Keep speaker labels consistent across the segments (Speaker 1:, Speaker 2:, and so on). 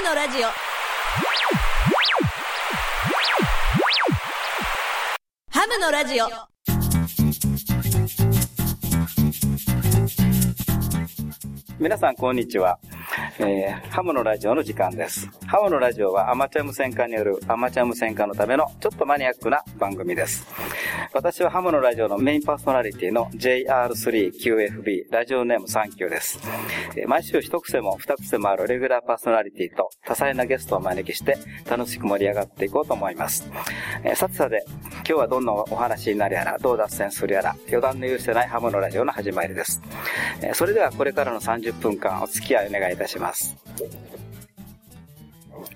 Speaker 1: ムのラジオハムのラジオ
Speaker 2: 皆さん、こんにちは。えー、ハムのラジオの時間です。ハムのラジオはアマチュア無線化によるアマチュア無線化のためのちょっとマニアックな番組です。私はハムのラジオのメインパーソナリティの JR3QFB ラジオネームサンキューです。毎週一癖も二癖もあるレギュラーパーソナリティと多彩なゲストを招きして楽しく盛り上がっていこうと思います。さてさて、今日はどんなお話になるやら、どう脱線するやら、余談の許せないハムのラジオの始まりです。それではこれからの30分間お付き合いお願いいたします。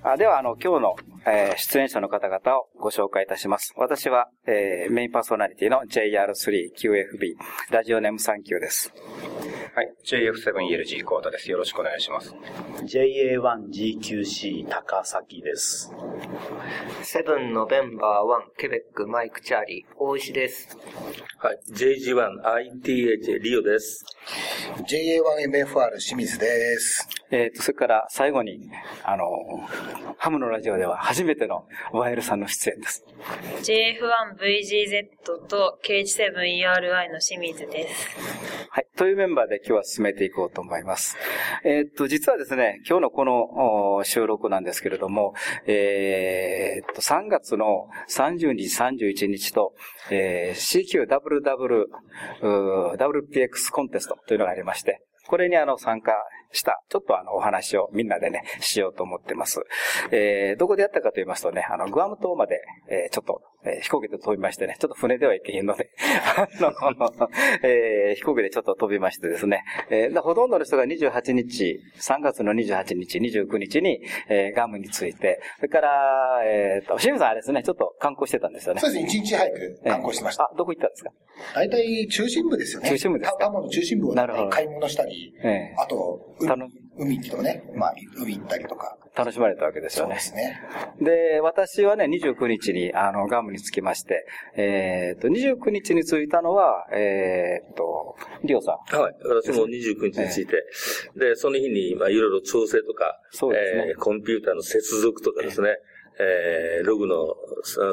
Speaker 2: あでは、あの、今日の、えー、出演者の方々をご紹介いたします。私は、えー、メインパーソナリティの JR3QFB、ラジオネーム39です。
Speaker 3: はい。JF7ELG コータです。よろしくお願いします。
Speaker 4: JA1GQC 高崎です。
Speaker 5: セブンノベンバー1ケベックマイクチャーリー大石です。
Speaker 6: はい。JG1ITH リオです。
Speaker 7: JA1MFR 清水です。
Speaker 2: えっ、ー、と、それから最後に、あの、ハムのラジオでは初めてのワイルさんの出演です。
Speaker 8: JF1VGZ と KH7ERI の清水です。
Speaker 2: はい。というメンバーで今日は進めていこうと思います。えっ、ー、と、実はですね、今日のこの収録なんですけれども、えっ、ー、と、3月の30日、31日と、えー、CQWW、WPX コンテストというのがありまして、これにあの参加した、ちょっとあのお話をみんなでね、しようと思ってます。えー、どこでやったかと言いますとね、あの、グアム島まで、えー、ちょっと、えー、飛行機で飛びましてね、ちょっと船では行けへんので、あの、えー、飛行機でちょっと飛びましてですね、えー、ほとんどの人が28日、3月の28日、29日に、えー、ガムについて、それから、えー、と、清水さんあれですね、ちょっと観光してたんですよね。
Speaker 7: そうですね、1日早く観光してました。
Speaker 2: えー、あ、どこ行ったんですか？
Speaker 7: 大体中心部ですよね。
Speaker 2: 中心部ですか？
Speaker 7: タモの中心部を買い物したり、えー、あと、海とかね、まあ、海行ったりとか。
Speaker 2: 楽しまれたわけですよね。
Speaker 7: そうですね。
Speaker 2: で、私はね、29日に、あの、ガムに着きまして、えっ、ー、と、29日に着いたのは、えっ、ー、と、リオさ
Speaker 6: ん。はい。私も29日に着いて、えー、で、その日に、まあ、いろいろ調整とか、そうですね、えー、コンピューターの接続とかですね、えー、ログの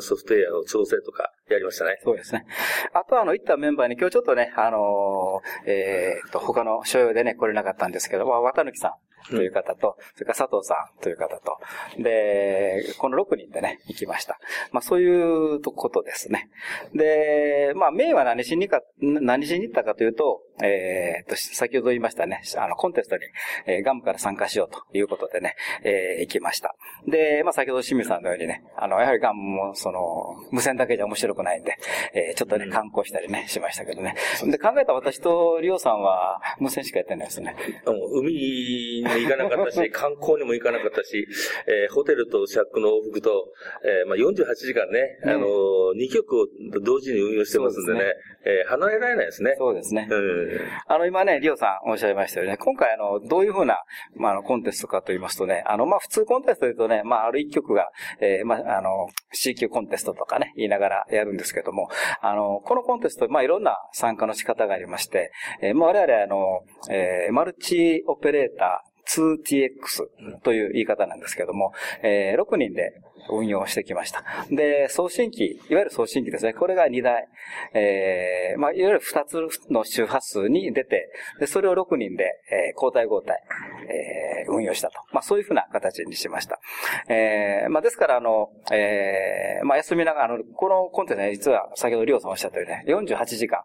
Speaker 6: ソフトウェアの調整とかやりましたね。
Speaker 2: そうですね。あとあの、いったメンバーに今日ちょっとね、あのー、えー、と、他の所要でね、来れなかったんですけど、まあ、綿貫さん。という方と、それから佐藤さんという方と、で、この6人でね、行きました。まあそういうことですね。で、まあメインは何しにか、何しに行ったかというと、えー、と、先ほど言いましたね、あの、コンテストに、えー、ガムから参加しようということでね、えー、行きました。で、まあ先ほど清水さんのようにね、あの、やはりガムも、その、無線だけじゃ面白くないんで、えー、ちょっとね、観光したりね、しましたけどね。で、考えた私とリオさんは、無線しかやってないですね。
Speaker 6: 海も行かなかったし、観光にも行かなかったし、えー、ホテルとシャックの往復と、えー、まあ48時間ね、あの2曲を同時に運用してますんでね、でねえー、離れられないですね。
Speaker 2: そうですね。うん。あの、今ね、リオさんおっしゃいましたよね、今回あの、どういうふうな、まあ、あの、コンテストかと言いますとね、あの、まあ、普通コンテストで言うとね、まあ、ある一曲が、えー、まあ、あの、C 級コンテストとかね、言いながらやるんですけども、あの、このコンテスト、まあ、いろんな参加の仕方がありまして、えー、まあ、我々あの、えー、マルチオペレーター、2TX という言い方なんですけども、えー、6人で運用してきました。で、送信機、いわゆる送信機ですね。これが2台、えー、まあ、いわゆる2つの周波数に出て、で、それを6人で、えー、交代交代、えー、運用したと。まあ、そういうふうな形にしました。えー、まあ、ですから、あの、えー、まあ、休みながら、あの、このコンテンツね、実は先ほどりょうさんおっしゃったようにね、48時間、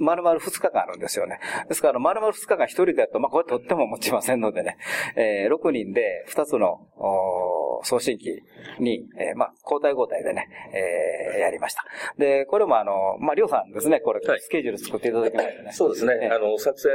Speaker 2: 丸々2日間あるんですよね。ですから、丸々2日間1人でやると、まあ、これとっても持ちませんのでね、えー、6人で2つの、お送信機に、えー、まあ、交代交代でね、えー、やりました。で、これもあの、まあ、りょうさんですね、これ、スケジュール作っていただきましたね。
Speaker 6: そうですね。えー、あの、作戦、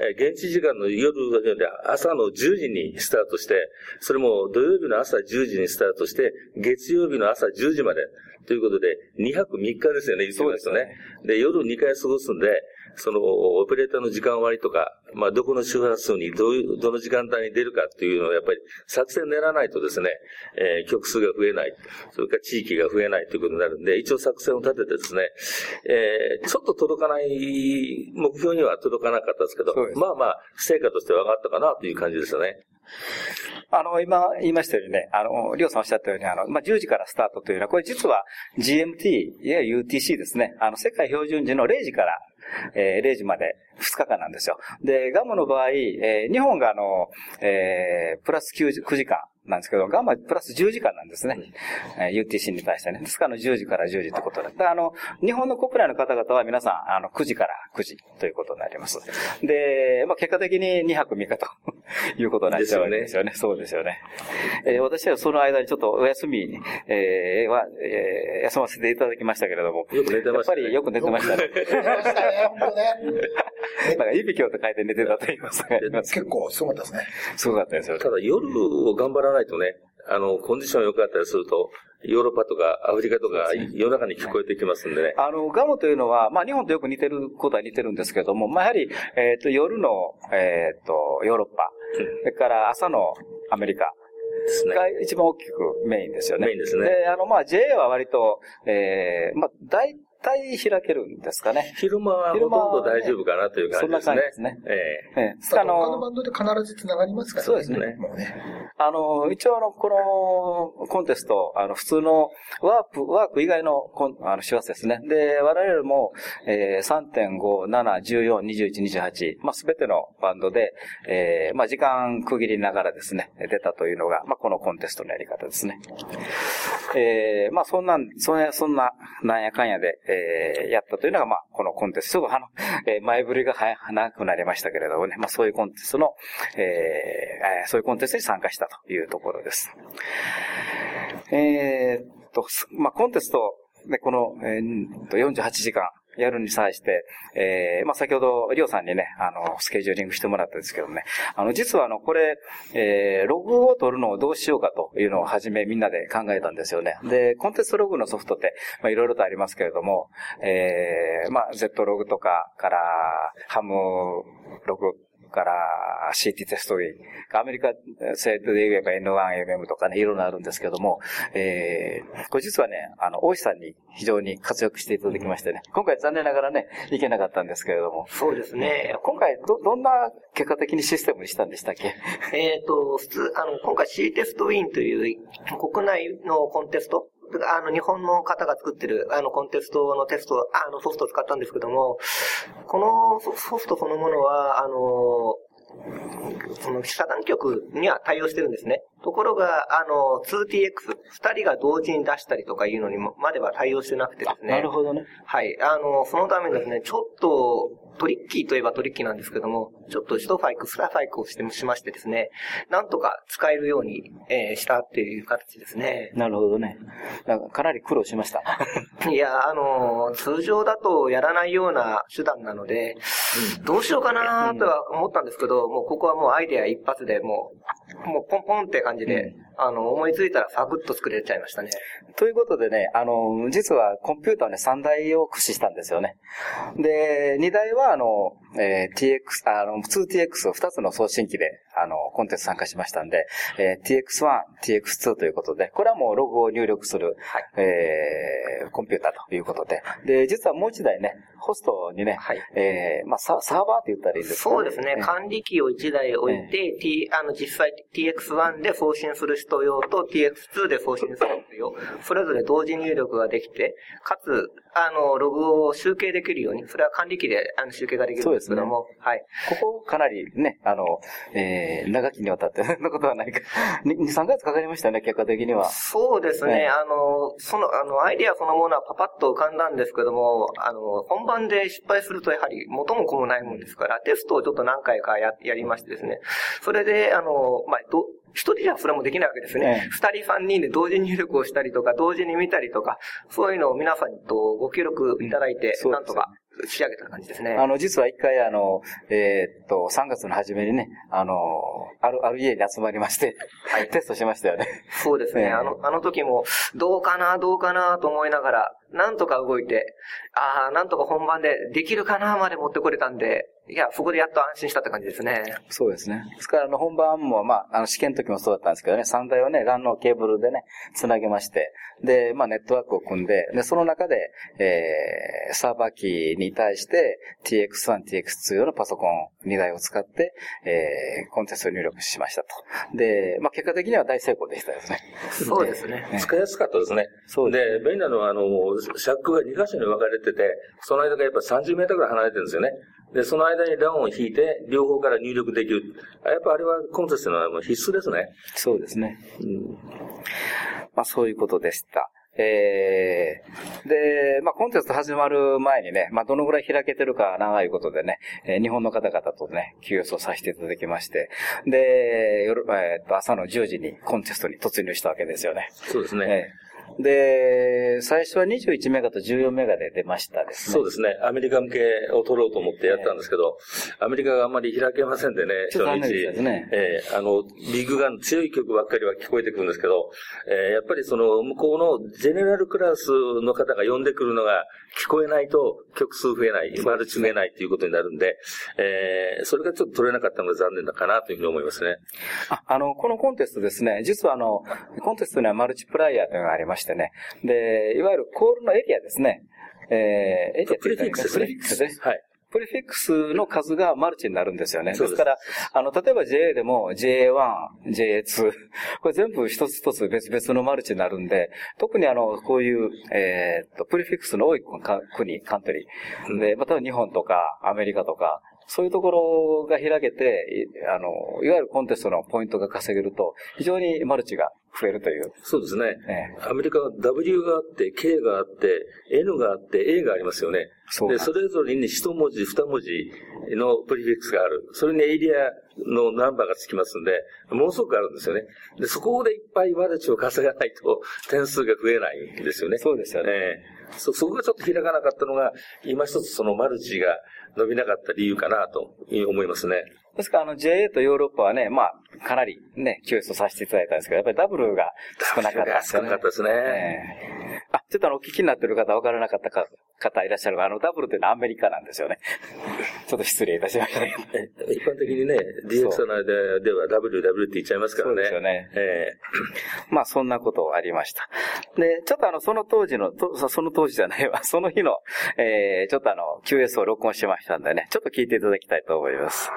Speaker 6: えー、現地時間の夜で朝の10時にスタートして、それも土曜日の朝10時にスタートして、月曜日の朝10時まで、ということで、2泊3日ですよね、言ってますとね。で、夜2回過ごすんで、その、オペレーターの時間割とか、まあ、どこの周波数にどういう、どの時間帯に出るかっていうのをやっぱり作戦練らないとですね、えー、曲数が増えない、それから地域が増えないということになるんで、一応作戦を立ててですね、えー、ちょっと届かない、目標には届かなかったですけど、まあまあ、成果として分かったかなという感じですよね。
Speaker 2: あの、今言いましたようにね、あの、りょうさんおっしゃったように、あの、まあ、10時からスタートというのは、これ実は GMT、いや UTC ですね。あの、世界標準時の0時からえー、0時まで2日間なんですよ。で、ガムの場合、えー、日本があの、えー、プラス 9, 9時間なんですけど、ガンマプラス10時間なんですね。えー、UTC に対してね。ですから10時から10時ってことで。あの、日本の国内の方々は皆さん、あの、9時から9時ということになります。で、まあ、結果的に2泊3日と いうことになっちゃうんですよね。そうですよね。えー、私はその間にちょっとお休み、えー、は、えー、休ませていただきましたけれども。
Speaker 6: よく寝てました
Speaker 2: ね。やっぱりよく寝てましたね。寝てましたね、本当ね。なんか、いびきをと書いて寝てたと言いますか。
Speaker 7: 結構すごかったですね。
Speaker 2: すごかったですよ。
Speaker 6: ただ夜を頑張らないとね、あの、コンディション良かったりすると、ヨーロッパとかアフリカとか夜中に聞こえてきますんでね。
Speaker 2: あの、ガムというのは、まあ日本とよく似てることは似てるんですけども、まあやはり、えっ、ー、と、夜の、えっ、ー、と、ヨーロッパ、それから朝のアメリカ、が一番大きくメインですよね。
Speaker 6: メインですね。
Speaker 2: で、あの、まあ JA は割と、ええー、まあ大対開けるんですかね。
Speaker 6: 昼間はほとんど大丈夫かなという感じですね。そんな感じですね。え
Speaker 7: えええ。あの、他のバンドで必ず繋がりますからね。
Speaker 2: そうですね。もうね。あの、一応あの、このコンテスト、あの、普通のワープ、ワーク以外のコン、あの、手話ですね。で、我々も、えー、3.5、7、14、21、28、まあ、すべてのバンドで、えー、まあ、時間区切りながらですね、出たというのが、まあ、このコンテストのやり方ですね。えー、まあ、そんなん、そんな、そんな、なんやかんやで、えー、やったというのが、まあ、このコンテスト。あの、えー、前振りが早くなりましたけれどもね、まあ、そういうコンテストの、えー、そういうコンテストに参加したというところです。えー、っと、まあ、コンテスト、で、この、えー、48時間、やるに際して、えー、まあ、先ほど、りょうさんにね、あの、スケジューリングしてもらったんですけどね、あの、実はあの、これ、えー、ログを取るのをどうしようかというのをはじめみんなで考えたんですよね。で、コンテストログのソフトって、まあ、いろいろとありますけれども、えー、まあ、Z ログとかから、ハムログから CT テストで、アメリカ製で言えば N1MM とかね、いろいろあるんですけども、えー、これ実はね、あの、大石さんに非常に活躍していただきましてね、今回残念ながらね、いけなかったんですけれども。
Speaker 5: そうですね。
Speaker 2: 今回、ど、どんな結果的にシステムにしたんでしたっけ？
Speaker 5: えっと、普通、あの、今回 C テストウィンという国内のコンテストあの、日本の方が作ってる、あの、コンテストのテスト、あの、ソフトを使ったんですけども、このソフトそのものは、あの、その遮断局には対応してるんですね。ところが、あの、2TX、二人が同時に出したりとかいうのにまでは対応してなくてですね。
Speaker 2: なるほどね。
Speaker 5: はい。あの、そのためにですね、ちょっと、トリッキーといえばトリッキーなんですけども、ちょっと一ファイク、スラファイクをしてしましてですね、なんとか使えるように、えー、したっていう形ですね。
Speaker 2: なるほどね。かなり苦労しました。
Speaker 5: いや、あの、通常だとやらないような手段なので、うん、どうしようかなとは思ったんですけど、もうここはもうアイデア一発でもう、もうポンポンって感じで、うんあの、思いついたらサクッと作れちゃいましたね。
Speaker 2: ということでね、あの、実はコンピューターね、3台を駆使したんですよね。で、2台は、あの、えー、TX、あの、2TX、2つの送信機で、あの、コンテンツ参加しましたんで、えー、TX1、TX2 ということで、これはもうログを入力する、はい、えー、コンピューターということで、で、実はもう一台ね、ホストにね、はい、えー、まあサ、サーバーって言ったらいいんです
Speaker 5: か、ね、そうですね、管理機を1台置いて、T、あの、実際 TX1 で送信する人用と TX2 で送信する人用、それぞれ同時入力ができて、かつ、あの、ログを集計できるように、それは管理機であの集計ができるんですけども、ね、はい。
Speaker 2: ここかなりね、あの、えー、長きにわたって、そんなことはないか。2、3ヶ月かかりましたね、結果的には。
Speaker 5: そうですね、あの、その、あの、アイディアそのものはパパッと浮かんだんですけども、あの、本番で失敗するとやはり元も子もないもんですから、テストをちょっと何回かや、やりましてですね、それで、あの、まあ、ど、一人じゃそれもできないわけですね。二、人三人で同時入力をしたりとか、同時に見たりとか、そういうのを皆さんとご協力いただいて、なんとか仕上げた感じですね。
Speaker 2: あの、実は一回あの、えー、っと、3月の初めにね、あの、ある、ある家に集まりまして、はい。テストしましたよね。
Speaker 5: そうですね。あの、あの時も、どうかな、どうかなと思いながら、なんとか動いて、ああ、なんとか本番でできるかなまで持ってこれたんで、いや、そこでやっと安心したって感じですね。
Speaker 2: そうですね。ですから、あの、本番も、まあ、あの、試験の時もそうだったんですけどね、3台をね、ランのケーブルでね、繋げまして、で、まあ、ネットワークを組んで、で、その中で、えー、サーバー機に対して、TX1、TX2 用のパソコン2台を使って、えー、コンテストを入力しましたと。で、まあ、結果的には大成功でしたですね。
Speaker 5: そうですね。
Speaker 6: 使いやすかったですね。そうで、便利なのは、あの、シャックが2箇所に分かれてて、その間がやっぱ30メートルぐらい離れてるんですよね。で、その間にランを引いて、両方から入力できる。やっぱあれはコンテストのは必須ですね。
Speaker 2: そうですね。うん。まあそういうことでした。えー、で、まあ、コンテスト始まる前にね、まあ、どのぐらい開けてるか長いことでね、えー、日本の方々とね、QS をさせていただきまして、で、夜、えー、っと、朝の10時にコンテストに突入したわけですよね。
Speaker 6: そうですね。
Speaker 2: えーで、最初は21メガと14メガで出ましたです
Speaker 6: ね。そうですね。アメリカ向けを取ろうと思ってやったんですけど、アメリカがあんまり開けませんでね、
Speaker 2: 初日。ですね。
Speaker 6: えー、あの、ビッグガン、強い曲ばっかりは聞こえてくるんですけど、えー、やっぱりその、向こうのジェネラルクラスの方が呼んでくるのが聞こえないと曲数増えない、マルチ増えないっていうことになるんで、えー、それがちょっと取れなかったのが残念だかなというふうに思いますね。
Speaker 2: あ、あの、このコンテストですね、実はあの、コンテストにはマルチプライヤーというのがありましてね、で、いわゆるコールのエリアですね。えー、エ
Speaker 6: リアプリフィックスですね。プリフィックス
Speaker 2: ね。はい。プリフィックスの数がマルチになるんですよね。ですから、あの、例えば JA でも JA1、JA2、これ全部一つ一つ別々のマルチになるんで、特にあの、こういう、えー、っと、プリフィックスの多い国、カントリー。で、また日本とかアメリカとか、そういうところが開けて、あの、いわゆるコンテストのポイントが稼げると、非常にマルチが増えるという。
Speaker 6: そうですね。ねアメリカは W があって、K があって、N があって、A がありますよね。で、それぞれに一文字、二文字のプリフィックスがある。それにエリアのナンバーがつきますんで、ものすごくあるんですよね。で、そこでいっぱいマルチを稼がないと点数が増えないんですよね。
Speaker 2: そうですよね。
Speaker 6: そ、そこがちょっと開かなかったのが、今一つそのマルチが伸びなかった理由かなと思いますね。
Speaker 2: ですから、あの、JA とヨーロッパはね、まあ、かなりね、救出させていただいたんですけど、やっぱりダブルが少なかったです
Speaker 6: ね。少なかったですね。
Speaker 2: えー、あ、ちょっとあの、お聞きになってる方、わからなかったか方いらっしゃるが、あの、ダブルというのはアメリカなんですよね。ちょっと失礼いたしました。
Speaker 6: 一般的にね、DX の間では WW って言っちゃいますからね。そう
Speaker 2: ですよね。えー、まあ、そんなことありました。で、ちょっとあの、その当時の、その当時じゃないわ、その日の、えー、ちょっとあの、QS を録音しましたんでね、ちょっと聞いていただきたいと思います。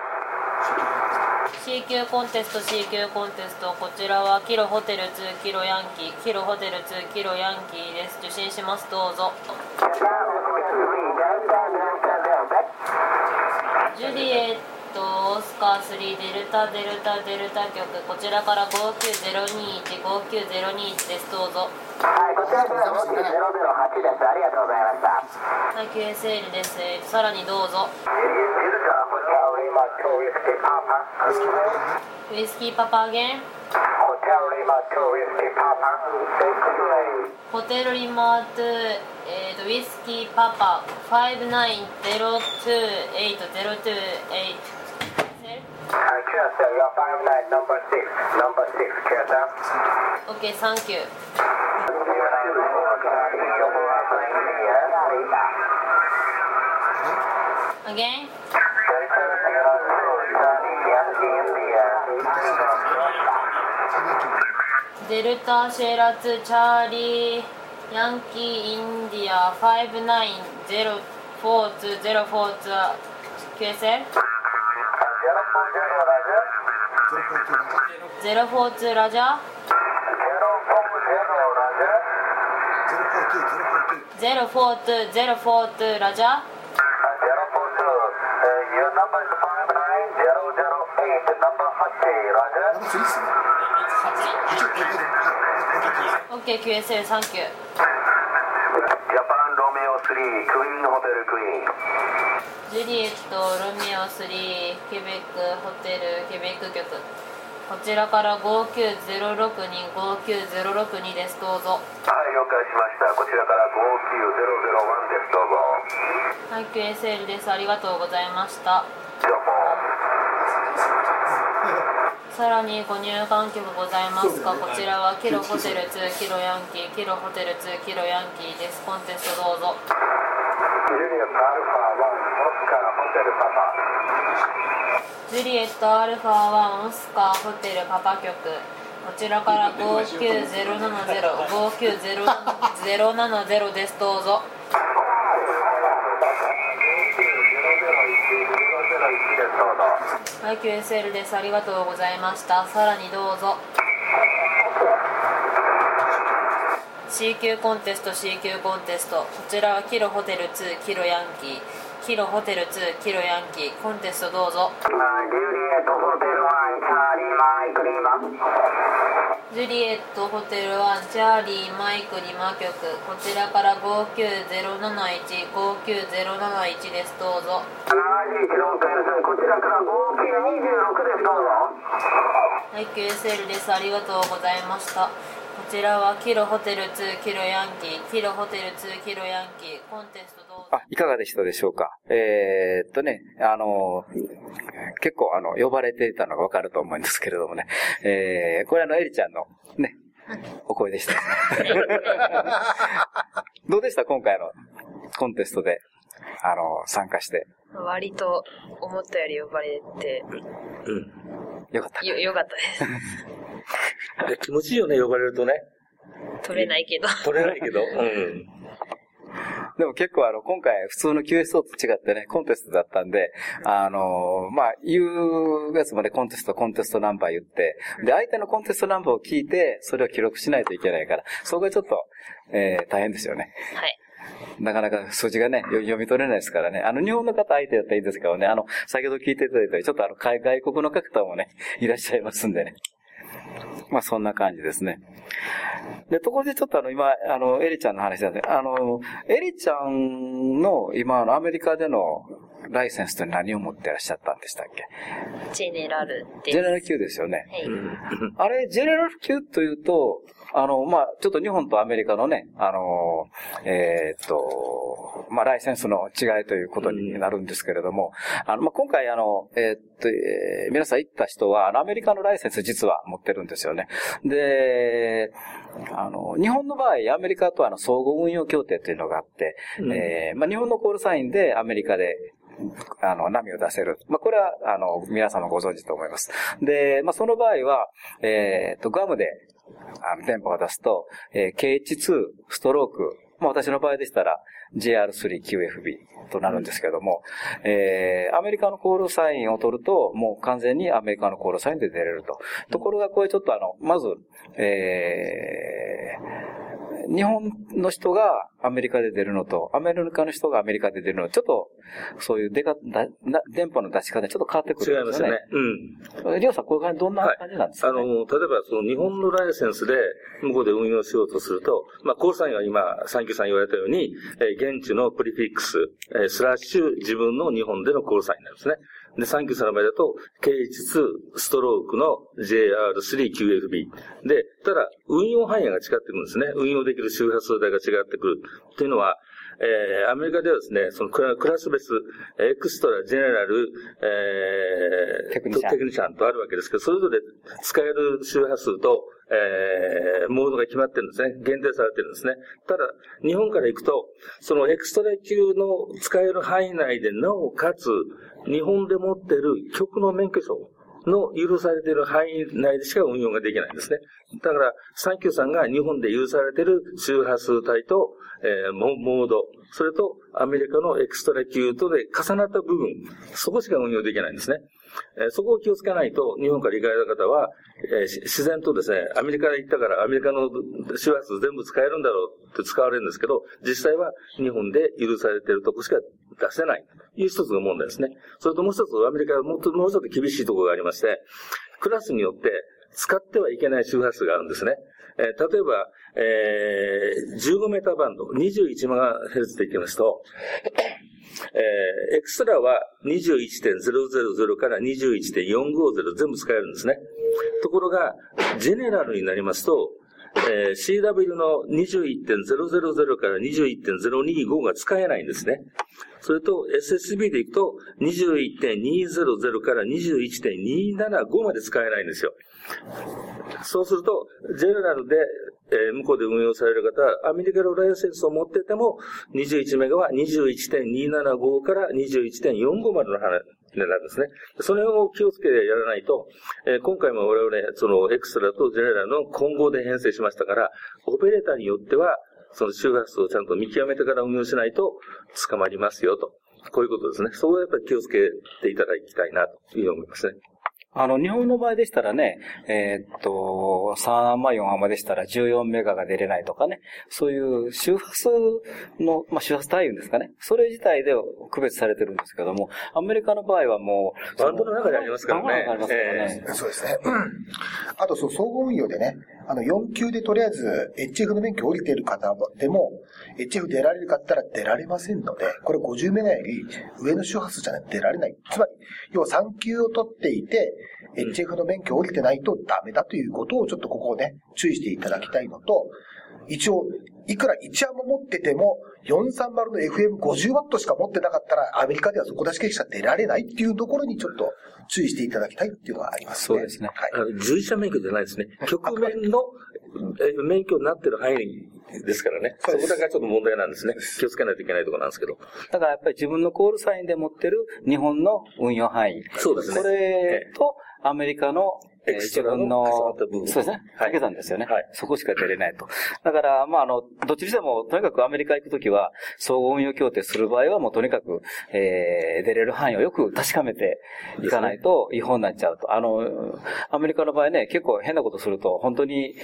Speaker 8: C 級コンテスト C 級コンテストこちらはキロホテル2キロヤンキーキロホテル2キロヤンキーです。受信します。どうぞ。ジュリエットオスカー3デルタデルタデルタ局こちらから590215902です。どうぞ。はいこちらから59008です。ありがとうございました。はい QSL です。さらにどうぞウイスキーパパアゲンート、えーと、ウイスキーパパ5902802 OK, thank you. Again? デルタシェラツチャーリーヤンキーインディア59042042 QSL? 042ラジャー？042ラジャー OKQSL サンキュージャ
Speaker 4: パンロメオ3クイーンホテルク
Speaker 8: イーン。ジュリエットロメオ3ケベックホテルケベック局。こちらから59062 59062です。どうぞ。
Speaker 4: はい了解しました。こちらから59001です。どうぞ。
Speaker 8: はい QSL です。ありがとうございましたさらにご入館曲ございますか、こちらはキロホテル2キロヤンキーキロホテル2キロヤンキーです。コンテストどうぞ。ジュリエットアルファ1オスカーホテルパパ局。こちらから59070590070です。どうぞ IQSL です。ありがとうございました。さらにどうぞ。C 級コンテスト C 級コンテスト。こちらはキロホテル2キロヤンキー。キロホテル2キロヤンキーコンテストどうぞ。ジュリエットホテル1チャーリーマイクリマ。局。こちらから59071599071です。どうぞ。71こちらから5926です。どうぞ。IQSL です。ありがとうございました。こちらはキロホテル2キロヤンキー、キロホテル2キロヤンキー、コンテストどうぞ。
Speaker 2: あ、いかがでしたでしょうか？えー、っとね、あの、結構あの、呼ばれていたのがわかると思うんですけれどもね、えー、これあの、エリちゃんのね、お声でした、ね。どうでした？今回のコンテストで、あの、参加して。
Speaker 9: 割と思ったより呼ばれて、
Speaker 6: うん。
Speaker 2: よかった。
Speaker 9: よ、よかったです。
Speaker 6: 気持ちいいよね、呼ばれるとね。
Speaker 9: 取れないけど。
Speaker 6: 取れないけど。うん。
Speaker 2: でも結構あの、今回普通の QSO と違ってね、コンテストだったんで、あのまあ、言うやつまでコンテスト、コンテストナンバー言って、で、相手のコンテストナンバーを聞いて、それを記録しないといけないから、そこがちょっと、えー、大変ですよね。
Speaker 9: はい。
Speaker 2: なかなか数字がね、読み取れないですからね。あの、日本の方相手だったらいいんですけどね、あの、先ほど聞いていただいたように、ちょっとあの、外国の方もね、いらっしゃいますんでね。まあそんな感じですね。で、ところでちょっとあの、今、あの、エリちゃんの話なんで、あの、エリちゃんの今、のアメリカでのライセンスって何を持ってらっしゃったんでしたっけ？
Speaker 9: ジェネラル
Speaker 2: ジェネラル級ですよね。
Speaker 9: はい。
Speaker 2: あれ、ジェネラル級というと、あの、まあ、ちょっと日本とアメリカのね、あの、えー、っと、まあ、ライセンスの違いということになるんですけれども、あの、まあ、今回あの、えー、っと、えー、皆さん行った人は、あの、アメリカのライセンス実は持ってるんですよね。で、あの、日本の場合、アメリカとあの、相互運用協定というのがあって、うん、えー、まあ、日本のコールサインでアメリカであの、波を出せる。まあ、これは、あの、皆様ご存知と思います。で、まあ、その場合は、えっ、と、グアムで、電波が出すと、えー、KH2 ストローク、まあ、私の場合でしたら、JR3QFB となるんですけども、えー、アメリカのコールサインを取ると、もう完全にアメリカのコールサインで出れると。ところが、これちょっとあの、まず、えー、日本の人がアメリカで出るのと、アメリカの人がアメリカで出るのちょっと、そういう出か、だ、電波の出し方ちょっと変わってくる
Speaker 6: んですよね。違いますよね。うん。
Speaker 2: りょうさん、こういう感じ、どんな感じなんですか、ね？
Speaker 6: はい、あの、例えば、その日本のライセンスで、向こうで運用しようとすると、まあ、コールサインは今、サンキューさん言われたように、えー、現地のプリフィックス、えー、スラッシュ、自分の日本でのコールサインなんですね。で、サンキューさんの場合だと、KH2 ストロークの JR3QFB。で、ただ、運用範囲が違ってくるんですね。運用できる周波数帯が違ってくる。っていうのは、えー、アメリカではですね、そのクラス別、エクストラ、ジェネラル、えー、テクニシャンテクニシャンとあるわけですけど、それぞれ使える周波数と、えー、モードが決まってるんですね。限定されてるんですね。ただ、日本から行くと、そのエクストラ級の使える範囲内で、なおかつ、日本で持っている曲の免許証の許されている範囲内でしか運用ができないんですね。だから、サンキューさんが日本で許されている周波数帯と、えー、モード、それとアメリカのエクストラ級とで重なった部分、そこしか運用できないんですね。えー、そこを気をつけないと、日本から行かれた方は、えー、自然とですね、アメリカ行ったからアメリカの周波数全部使えるんだろうって使われるんですけど、実際は日本で許されているとこしか出せないという一つの問題ですね。それともう一つ、アメリカはもうもう一つ厳しいところがありまして、クラスによって使ってはいけない周波数があるんですね。えー、例えば、えー、15メーターバンド、21マガヘルツでいきますと、えー、エクストラは21.000から21.450全部使えるんですね。ところが、ジェネラルになりますと、えー、CW の21.000から21.025が使えないんですね。それと SSB でいくと21.200から21.275まで使えないんですよ。そうすると、ジェネラルで、えー、向こうで運用される方は、アメリカのライセンスを持ってても、21メガは21.275から21.45までの話になんですね。それを気をつけてやらないと、えー、今回も我々、そのエクストラとジェネラルの混合で編成しましたから、オペレーターによっては、その周波数をちゃんと見極めてから運用しないと捕まりますよと。こういうことですね。そこはやっぱり気をつけていただきたいなというふうに思いますね。
Speaker 2: あの、日本の場合でしたらね、えー、っと、3アンマ4アンマでしたら14メガが出れないとかね、そういう周波数の、まあ、周波数単位ですかね、それ自体で区別されてるんですけども、アメリカの場合はも
Speaker 6: う、バンドの中でありますからね。バンドの中でありますから
Speaker 7: ね。えー、そうですね。あと、そう、総合運用でね、あの、4級でとりあえず HF の免許を降りている方でも、HF 出られるかったら出られませんので、これ50メガより上の周波数じゃないと出られない。つまり、要は3級を取っていて、HF の免許を降りてないとダメだということをちょっとここをね、注意していただきたいのと、一応、いくら1アも持ってても、430の FM50W しか持ってなかったら、アメリカではそこだけしか出られないっていうところにちょっと注意していただきたいっていうのがあります
Speaker 2: ね。そうですね。
Speaker 6: はい。従事者免許じゃないですね。局面の免許になってる範囲ですからね。そこだけはちょっと問題なんですね。気をつけないといけないところなんですけど。
Speaker 2: だからやっぱり自分のコールサインで持ってる日本の運用範囲。
Speaker 6: そうですね。
Speaker 2: これと、アメリカのえー、自分の、そうですね。かけたんですよね。はい。そこしか出れないと。だから、まあ、あの、どっちにしても、とにかくアメリカ行くときは、総合運用協定する場合は、もうとにかく、えー、出れる範囲をよく確かめていかないと違法になっちゃうと。あの、アメリカの場合ね、結構変なことすると、本当に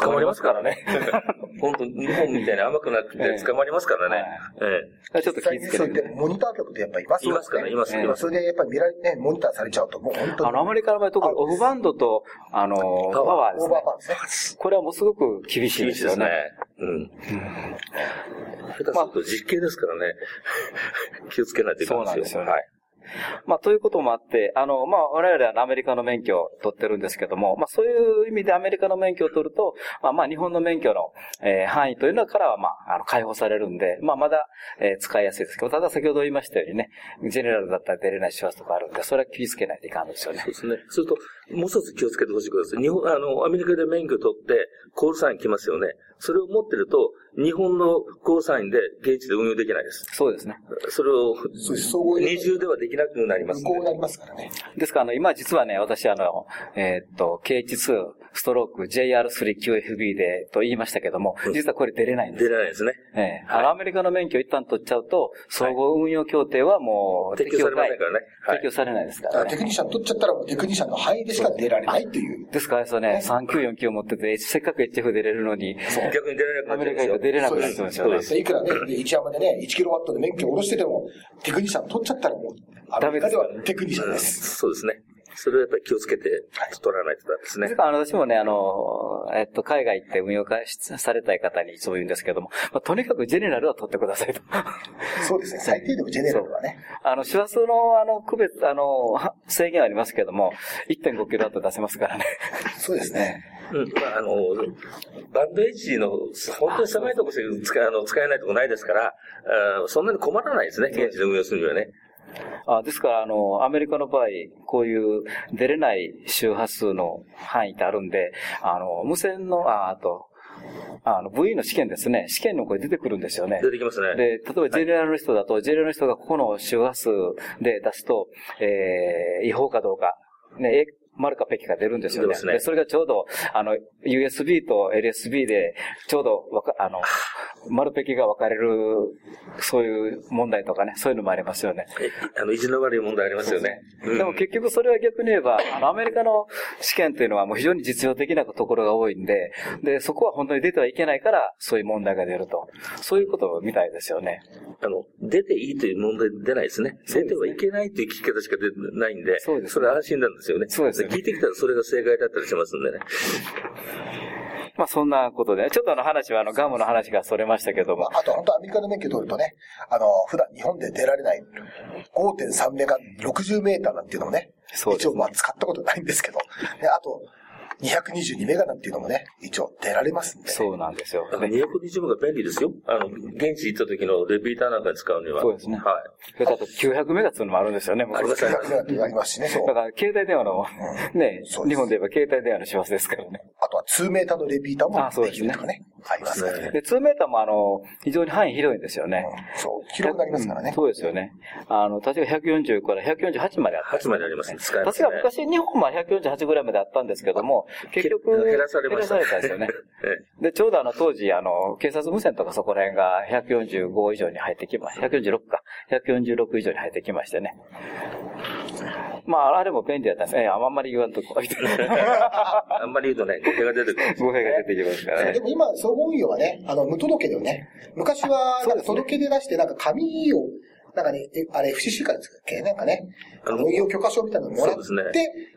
Speaker 6: 捕まりますからね。本当日本みたいに甘くなくて捕まりますからね。
Speaker 2: ええ。ちょっと気をつけて。
Speaker 7: モニター局ってやっぱりいます
Speaker 6: よね。いますから、います、
Speaker 7: それでやっぱり見られ、ね、モニターされちゃうと、もう本当に。
Speaker 2: あの、アメリカの場合、特にオフバンドと、あの、パワーですね。オーバーパワーですね。これはもうすごく厳しいですよね。
Speaker 6: うん。下手すると実験ですからね。気をつけないといけないですよ。そうなんですよね。はい。
Speaker 2: まあ、ということもあって、あの、まあ、我々はアメリカの免許を取ってるんですけども、まあ、そういう意味でアメリカの免許を取ると、まあ、まあ、日本の免許の、えー、範囲というのからは、まあ、あの、解放されるんで、まあ、まだ、えー、使いやすいですけど、ただ先ほど言いましたようにね、ジェネラルだったら出れない手話とかあるんで、それは気をつけないといかんですよね。
Speaker 6: そうですね。それと、もう一つ気をつけてほしいことです。日本、あの、アメリカで免許取って、コールサイン来ますよね。それを持ってると、日本のコールサインで現地で運用できないです。
Speaker 2: そうですね。
Speaker 6: それを、二重ではできなくなります、
Speaker 7: ね。無効になりますからね。
Speaker 2: ですから、あの、今実はね、私あの、えー、っと、KH2 ストローク JR3QFB でと言いましたけども、実はこれ出れないんです。
Speaker 6: 出れないですね。
Speaker 2: ええーはい、アメリカの免許を一旦取っちゃうと、総合運用協定はもう
Speaker 6: 適用されませんからね。
Speaker 2: はい、適用されないですから
Speaker 7: ね。テクニシャン取っちゃったらもうテクニシャンの範囲でしか出られないという。
Speaker 2: ですから、そうね、3級4級を持ってて、せっかく HF 出れるのに、
Speaker 6: 逆に出れなくなっ
Speaker 2: アメリカで出れなくなっちゃうんですよ
Speaker 7: ね。いくらね、1山でね、1キロワットで免許を下ろしてても、テクニシャン取っちゃったらもう、アメリカではテクニシャンです。
Speaker 6: そうですね。それはやっぱり気をつけて取らないとダメですね。
Speaker 2: あの私もね、あの、えっと、海外行って運用化されたい方にそう言うんですけども、まあ、とにかくジェネラルは取ってくださいと。
Speaker 7: そうですね。最低でもジェネラルはね。
Speaker 2: あの、手話数の、あの、区別、あの、制限ありますけども、1.5キロだと出せますからね。
Speaker 7: そうですね。
Speaker 6: うん。まあ、あの、バンドエッジの、本当に狭いところしか使あの使えないところないですから、あそんなに困らないですね、現地で運用するにはね。
Speaker 2: あですから、あの、アメリカの場合、こういう出れない周波数の範囲ってあるんで、あの、無線の、あ、あと、あの、VE の試験ですね。試験の声出てくるんですよね。
Speaker 6: 出てきますね。
Speaker 2: で、例えばジェネラルの人だと、はい、ジェネラルの人がここの周波数で出すと、えー、違法かどうか、ね、丸かペキが出るんですよね。で、ね、それがちょうど、あの、USB と LSB で、ちょうどわか、あの、丸ペキが分かれる、そういう問題とかね、そういうのもありますよね。
Speaker 6: あの、意地の悪い問題ありますよね。
Speaker 2: うん、でも結局それは逆に言えば、あの、アメリカの試験というのはもう非常に実用的なところが多いんで、で、そこは本当に出てはいけないから、そういう問題が出ると。そういうことみたいですよね。
Speaker 6: あの、出ていいという問題出ないですね。出てはいけないという聞き方しか出ないんで、そうです、ね、それは安心なんですよね。
Speaker 2: そうですね。
Speaker 6: 聞いてきたらそれが正解だったりしますんでね。
Speaker 2: まあそんなことで、ちょっとあの話はあのガムの話がそれましたけども。
Speaker 7: あと本当アメリカの免許取るとね、あの、普段日本で出られない5.3メガ60メーターなんていうのもね、そう一応まあ使ったことないんですけど、であと、222メガなんていうのもね、一応出られますんで。
Speaker 2: そうなんですよ。
Speaker 6: あの220が便利ですよ。あの、現地行った時のレピーターなんかに使うには。
Speaker 2: そうですね
Speaker 6: はい。
Speaker 2: あと900メガっていうのもあるんですよね、
Speaker 6: あります
Speaker 2: 昔
Speaker 7: 900メガってありますしね、
Speaker 2: だ。から、携帯電話の、
Speaker 7: うです
Speaker 2: 日本で言えば携帯電話の幸せですからね。
Speaker 7: あとは2メーターのレピーターも
Speaker 2: あそうですね
Speaker 7: できるとかね。ありますね。
Speaker 2: で、2メーターもあの、非常に範囲広いんですよね。
Speaker 7: そう、広くなりますからね。
Speaker 2: そうですよね。あの、確か140から148まであった。
Speaker 6: 8までありますね。使えま
Speaker 2: 確
Speaker 6: すね。
Speaker 2: か昔日本は148ぐらいまであったんですけども、結局、
Speaker 6: 減らされましたね。
Speaker 2: 減らされたんですよね。
Speaker 6: え
Speaker 2: で、ちょうどあの当時、あの、警察無線とかそこら辺が145以上に入ってきました。146か。146以上に入ってきましてね。まあ、あれも便利だったんです。ええ、あんまり言わんとこ、みたいな。
Speaker 6: あんまり言うとね、語弊が出てくる。
Speaker 2: 語弊が出てきますからね。
Speaker 7: でも今、総合運用はね、あの、無届けだよね。昔は、なんか届け出出して、なんか紙を、なんかね、えあれ、FCC からですっけなんかね、
Speaker 6: あの
Speaker 7: 運用許可証みたいなのもらって、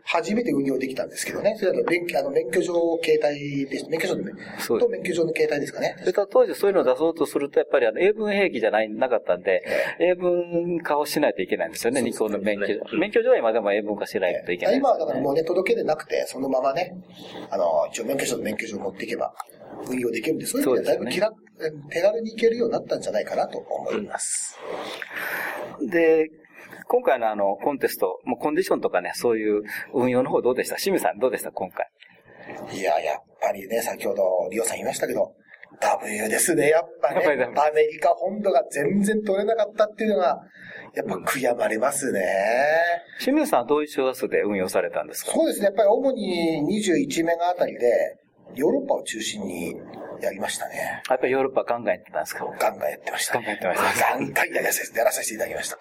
Speaker 7: 初めて運用できたんですけどね。それだと免許、あの、免許証携帯です。免許証の、
Speaker 2: そう
Speaker 7: と免許証の携帯ですかね。
Speaker 2: それと当時そういうのを出そうとすると、やっぱりあの英文兵器じゃない、なかったんで、英文化をしないといけないんですよね、日本の免許。免許証は今でも英文化しないといけない。
Speaker 7: 今はだからもうね、届け出なくて、そのままね、あの、一応免許証と免許証持っていけば、運用できるんで、そういう意味ではだいぶ気楽、手軽に行けるようになったんじゃないかなと思います。
Speaker 2: で、今回のあの、コンテスト、もうコンディションとかね、そういう運用の方どうでした？清水さんどうでした？今回。
Speaker 7: いや、やっぱりね、先ほどリオさん言いましたけど、W ですね、やっぱね。アメリカ本土が全然取れなかったっていうのが、やっぱ悔やまれますね。
Speaker 2: 清水さんはどういう周波数で運用されたんですか？
Speaker 7: そうですね、やっぱり主に21メガあたりで、ヨーロッパを中心にやりましたね。
Speaker 2: やっぱりヨーロッパガンガンやってたんですか？
Speaker 7: ガンガンやってました。
Speaker 2: ガンガンやってました
Speaker 7: ガンガンやらさせてやらさせていただきました。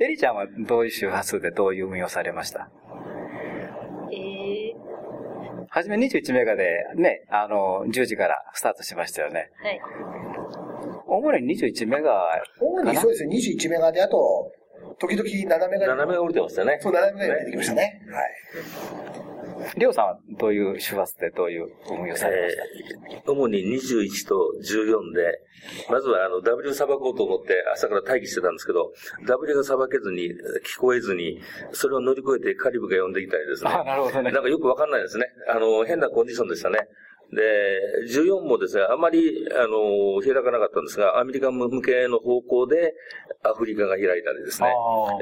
Speaker 2: エリちゃんはどういう周波数でどういう運用されました？
Speaker 9: えー、
Speaker 2: はじめ21メガでね、あの、10時からスタートしましたよね。
Speaker 9: はい。
Speaker 2: 主に21メガ
Speaker 7: 主にそうですね、21メガで、あと、時々7メガ
Speaker 6: 斜めが降りてましたね。
Speaker 7: そう、7メガで出てきましたね。はい。
Speaker 2: りょうさんはどういうどういう運用されました、
Speaker 6: えー主に21と14で、まずはあの W さばこうと思って朝から待機してたんですけど、W がさばけずに、聞こえずに、それを乗り越えてカリブが呼んできたりですね。
Speaker 2: あなるほどね
Speaker 6: なんかよくわかんないですね。あの、変なコンディションでしたね。で、14もですね、あまり、あの、開かなかったんですが、アメリカ向けの方向でアフリカが開いたりですね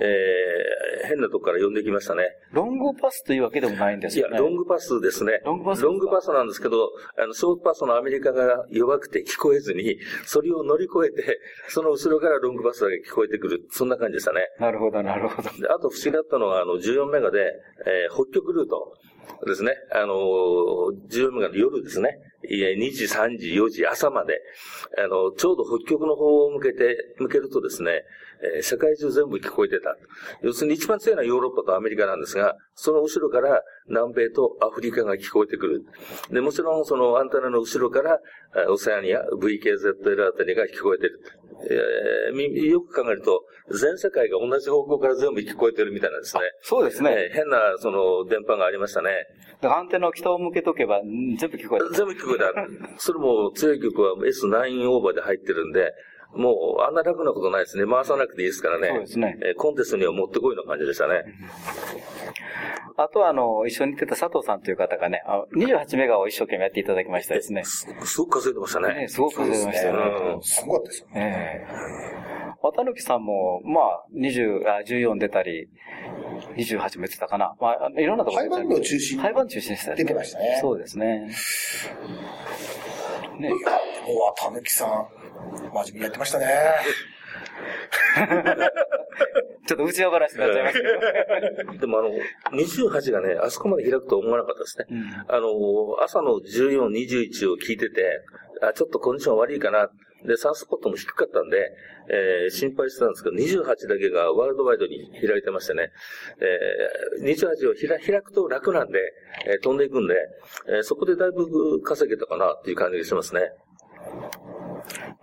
Speaker 6: えー変なとこから呼んできましたね。
Speaker 2: ロングパスというわけでもないんです
Speaker 6: いや、
Speaker 2: よね。
Speaker 6: ロングパスですね。
Speaker 2: ロングパス
Speaker 6: ロングパスなんですけど、あの、ショートパスのアメリカが弱くて聞こえずに、それを乗り越えて、その後ろからロングパスだけ聞こえてくる。そんな感じでしたね。
Speaker 2: なるほど、なるほど。
Speaker 6: であと不思議だったのは、あの、14メガで、えー北極ルートですね。あの、14メガの夜ですね。いや2時、3時、4時、朝まで、あの、ちょうど北極の方を向けて、向けるとですね、えー世界中全部聞こえてた。要するに一番強いのはヨーロッパとアメリカなんですが、その後ろから南米とアフリカが聞こえてくる。で、もちろんそのアンテナの後ろから、オセアニア、VKZL あたりが聞こえてる。えーみよく考えると、全世界が同じ方向から全部聞こえてるみたいなんですね。
Speaker 2: そうですね。
Speaker 6: えー変な、その、電波がありましたね。
Speaker 2: だからアンテナを北を向けとけば、ん全部聞こえる。
Speaker 6: 全部聞こえた。それも強い曲は S9 オーバーで入ってるんで、もうあんな楽なことないですね。回さなくていいですからね。
Speaker 2: そうですね
Speaker 6: えーコンテストにはもってこいの感じでしたね。
Speaker 2: あとは、あの、一緒に行ってた佐藤さんという方がね、あの28メガを一生懸命やっていただきましたですね。
Speaker 6: すごく稼いでましたね。
Speaker 2: ねすごく稼いでましたよね。
Speaker 6: うん
Speaker 7: すごかったですよ。
Speaker 2: ええ綿貫さんも、まあ、20、あ、14出たり、28も言ってたかな。まあ、いろんなところ
Speaker 7: ハイバンドを中心に
Speaker 2: ハイバンド中心でしたよ
Speaker 7: 出てましたね
Speaker 2: そうですね。ね。
Speaker 7: もう、たぬきさん、真面目にやってましたね。
Speaker 2: ちょっと内輪話になっちゃいますけど。
Speaker 6: でもあの、28がね、あそこまで開くと思わなかったですね。あの、朝の14、21を聞いてて、あ、ちょっとコンディション悪いかな。で、サンスポットも低かったんで、えー心配してたんですけど、28だけがワールドワイドに開いてましてね、えー28を開開くと楽なんで、えー飛んでいくんで、えーそこでだいぶ稼げたかなっていう感じがしますね。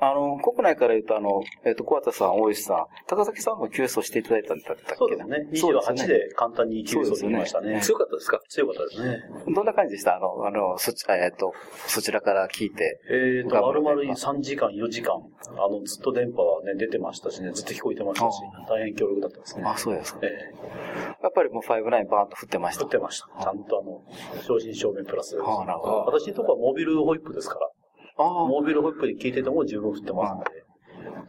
Speaker 2: あの、国内から言うと、あの、えっ、と、小畑さん、大石さん、高崎さんも QS をしていただいたんだったっけ？
Speaker 10: そうですね。
Speaker 2: そう
Speaker 10: 28
Speaker 2: で
Speaker 10: 簡単に9走できましたね。
Speaker 6: 強かったですか？
Speaker 10: 強かったですね。
Speaker 2: どんな感じでした？あの、あの、そち、えっ、と、そちらから聞いて。
Speaker 10: えーと、まるまる3時間、4時間、あの、ずっと電波はね、出てましたしね、ずっと聞こえてましたし、大変強力だったですね。
Speaker 2: あ、そうですか。
Speaker 10: え
Speaker 2: やっぱぱりもう59バーンと振ってました。
Speaker 10: 振ってました。ちゃんとあの、正真正銘プラス。
Speaker 2: はあなるほど
Speaker 10: 私のところはモビルホイップですから。モビルホイップに聞いてても十分振ってますので、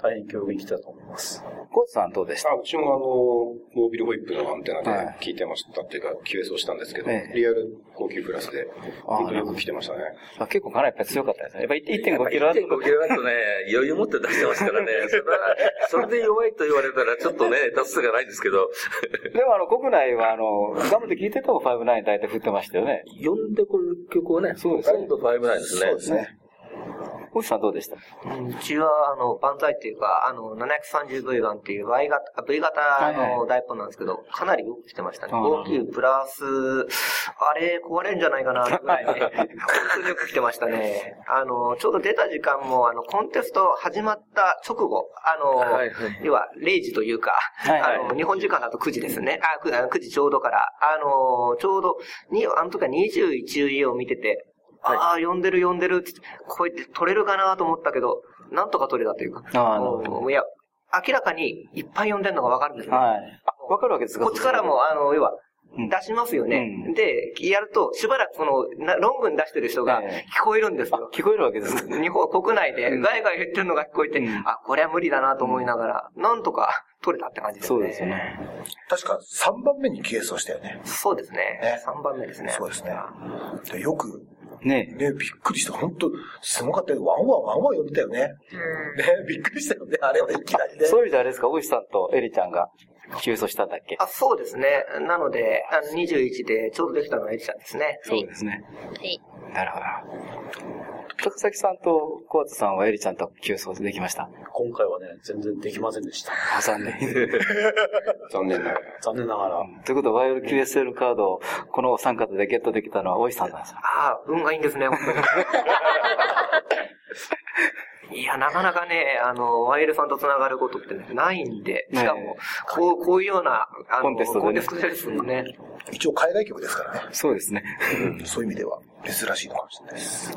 Speaker 10: 大変教育に来てたと思います。
Speaker 2: コーツさんどうでした？
Speaker 3: あ、うちもあの、モビルホイップのアンテナで
Speaker 2: はい
Speaker 3: 聞いてましたっていうか、QS をしたんですけど、
Speaker 2: ええ
Speaker 3: リアル高級プラスで、
Speaker 2: あ
Speaker 3: 本当によく来てましたね。
Speaker 2: あ結構かなりやっぱり強かったですね。やっぱり1.5キロ
Speaker 6: 1.5キロワットね、余裕持って出してますからね。それは、それで弱いと言われたらちょっとね、達成がないんですけど、
Speaker 2: でもあの、国内はあの、ガムで聞いてても59大体振ってましたよね。
Speaker 6: 呼んでくる曲はね、
Speaker 2: そうですね
Speaker 6: ほとんど59ですね。
Speaker 7: そうですね。
Speaker 2: コーツさんどうでした？
Speaker 5: うちは、あの、万歳っていうか、あの、730V1 っていう Y 型、V 型のダイポンなんですけど、かなりよくしてましたね。大きいプラス、あれ、壊れるんじゃないかな、ぐらいで、本当によく来てましたね。あの、ちょうど出た時間も、あの、コンテスト始まった直後、あの、
Speaker 6: はいはい。
Speaker 5: 要は0時というか、
Speaker 2: はいはい。
Speaker 5: あの、日本時間だと9時ですね。あ、9, 9時ちょうどから、あの、ちょうど、に、あの時は21家を見てて、ああ、呼んでる呼んでるって、こうやって取れるかなと思ったけど、なんとか取れたというか。
Speaker 2: ああなるほど
Speaker 5: うんいや、明らかにいっぱい呼んでるのがわかるんですね。
Speaker 2: はい。あ、わかるわけですか？
Speaker 5: こっちからも、あの、要は、
Speaker 2: うん
Speaker 5: 出しますよね。
Speaker 2: うん
Speaker 5: で、やると、しばらくこの、なロングに出してる人が
Speaker 2: ええ
Speaker 5: 聞こえるんです
Speaker 2: あ
Speaker 5: よ。、
Speaker 2: 聞こえるわけですか？
Speaker 5: 日本国内でガイガイ言ってるのが聞こえて、
Speaker 2: うん
Speaker 5: あ、これは無理だなと思いながら、なんとか取れたって感じですね。
Speaker 2: そうですよね。
Speaker 7: 確か3番目に QSO したよね。
Speaker 5: そうですね。
Speaker 7: ね
Speaker 5: 3番目ですね。
Speaker 7: そうですね。でよく、
Speaker 2: ね
Speaker 7: ね、びっくりした。本当すごかったよ。ワンワンワンワン呼んでたよね。ね、びっくりしたよね。あれはいきなりね。
Speaker 2: そういう意味であれですか、大石さんとエリちゃんが QSO したんだっけ？
Speaker 5: あ、そうですね。なので、あの21でちょうどできたのがエリちゃんですね。
Speaker 2: そうですね。
Speaker 8: はい。
Speaker 2: なるほど。高崎さんと小畑さんはエリちゃんと QSO できました。
Speaker 10: 今回はね、全然できませんでした。
Speaker 2: あ、残念。
Speaker 3: 残念ながら。
Speaker 10: 残念ながら。
Speaker 2: ということは、ワイル QSL カードをこのお三方でゲットできたのは大石さんなんですよ。
Speaker 5: ああ、運がいいんですね、本当に。いや、なかなかね、あの、ワイルさんと繋がることってないんで、しかも、こう、こういうような、あの、
Speaker 2: コンテストでね
Speaker 5: コンテストですもんね。
Speaker 7: 一応海外局ですからね。
Speaker 2: そうですね。
Speaker 7: そういう意味では珍しいのかもしれないです。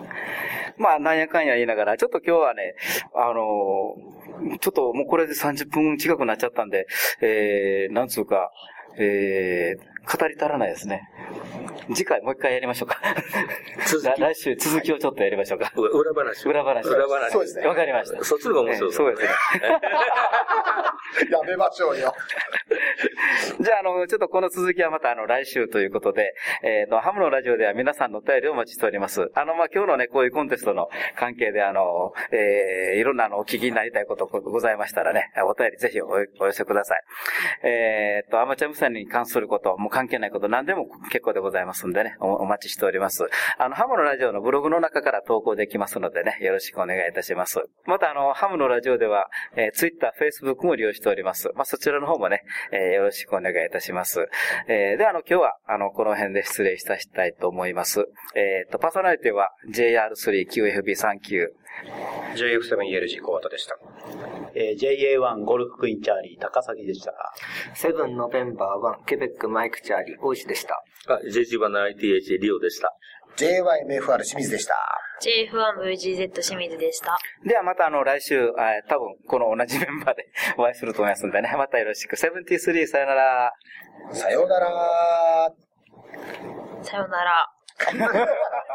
Speaker 2: まあ、なんやかんや言いながら、ちょっと今日はね、あのーちょっともうこれで30分近くなっちゃったんで、えー、なんつうか、えー、語り足らないですね。次回もう一回やりましょうか。来週続きをちょっとやりましょうか。
Speaker 6: 裏話。
Speaker 2: 裏話。
Speaker 6: 裏話。
Speaker 7: そうですね
Speaker 2: わかりました。
Speaker 6: そっちの方が面白い。
Speaker 2: えーそうですね。
Speaker 7: やめましょうよ。
Speaker 2: じゃあ、あの、ちょっとこの続きはまた、あの、来週ということで、えっ、と、ハムのラジオでは皆さんのお便りをお待ちしております。あの、まあ、今日のね、こういうコンテストの関係で、あの、えー、いろんな、あの、お聞きになりたいことございましたらね、お便りぜひおお寄せください。えっ、と、アマチュア無線に関すること、関係ないこと、何でも結構でございますんでね、お待ちしております。あの、ハムのラジオのブログの中から投稿できますのでね、よろしくお願いいたします。また、あの、ハムのラジオでは、えー、ツイッター、フェイスブックも利用しております。まあ、そちらの方もね、えーよろしくお願いいたします。えーでは、あの、今日は、あの、この辺で失礼したしたいと思います。えっ、と、パーソナリティは JR3QFB39。
Speaker 3: JF7ELG 小型でした。
Speaker 10: えー JA1 ゴルフクイーンチャーリー高崎でした。
Speaker 5: セブンノベンバー1、ケベックマイクチャーリー、大石でした。
Speaker 6: あ、JG1 の ITH リオでした。
Speaker 7: JYMFR 清水でした。
Speaker 9: JF1VGZ 清水でした。
Speaker 2: ではまたあの来週、えー多分この同じメンバーでお会いすると思いますんでね、またよろしく。73さよなら。
Speaker 7: さようなら。
Speaker 9: さよなら。